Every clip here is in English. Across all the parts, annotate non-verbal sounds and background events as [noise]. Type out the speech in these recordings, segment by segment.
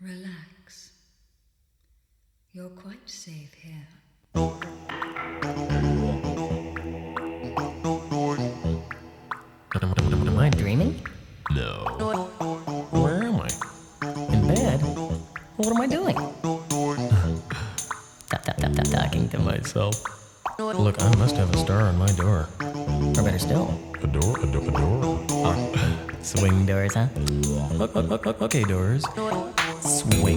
Relax. You're quite safe here. Am, am- am I dreaming? No. Where am I? In bed? What am I doing? [laughs] talking to myself. Look, I must have a star on my door. Or better still, A door? A, do- a door? [laughs] swing doors, huh? Okay, doors. Swing.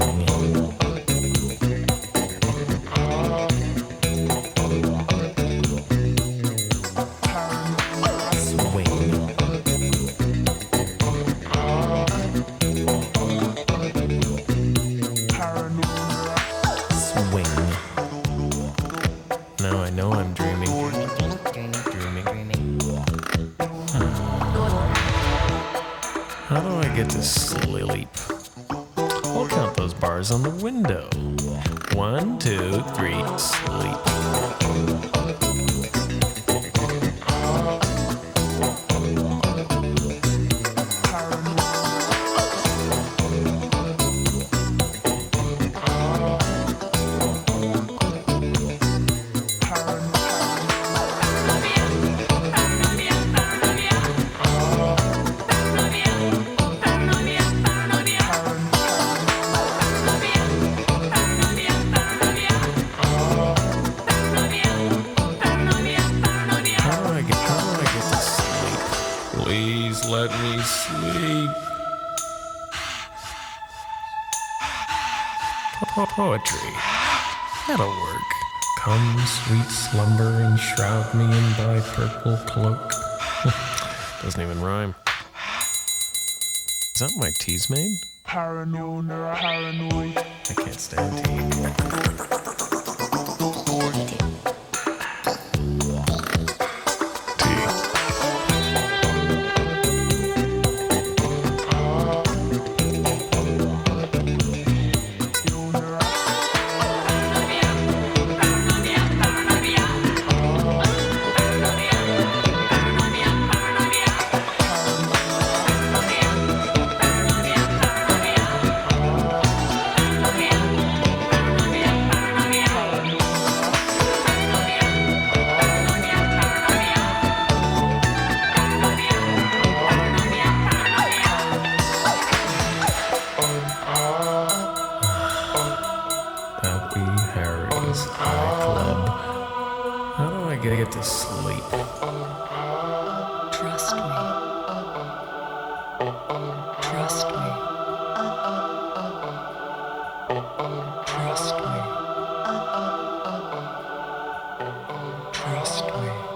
Swing. Swing. Now I know I'm dreaming. Dreaming, dreaming, dreaming. How do I get to sleep? I'll count those bars on the window. One, two, three, sleep. Please let me sleep. Po- Poetry. That'll work. Come, sweet slumber, and shroud me in thy purple cloak. [laughs] Doesn't even rhyme. Is that my tea's made? Paranoid, paranoid. I can't stand. Tea. [laughs] Girls Eye Club. How do I get, get to sleep? Trust me. Trust me. Trust me. Trust me.